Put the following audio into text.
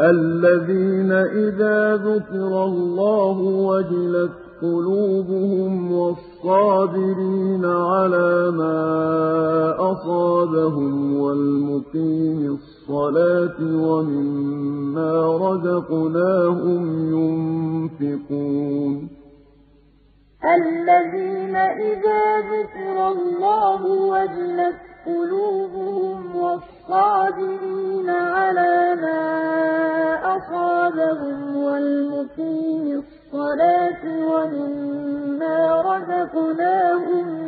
الَّذِينَ إِذَا ذُكِرَ اللَّهُ وَجِلَتْ قُلُوبُهُمْ وَالصَّابِرِينَ عَلَىٰ مَا أَصَابَهُمْ وَالْمُقِيمِي الصَّلَاةِ وَمِمَّا رَزَقْنَاهُمْ يُنفِقُونَ. الَّذِينَ إِذَا ذُكِرَ اللَّهُ وَجِلَتْ قُلُوبُهُمْ وَالصَّابِرِينَ عَلَىٰ أصابهم والمقيم الصلاة ومما رزقناهم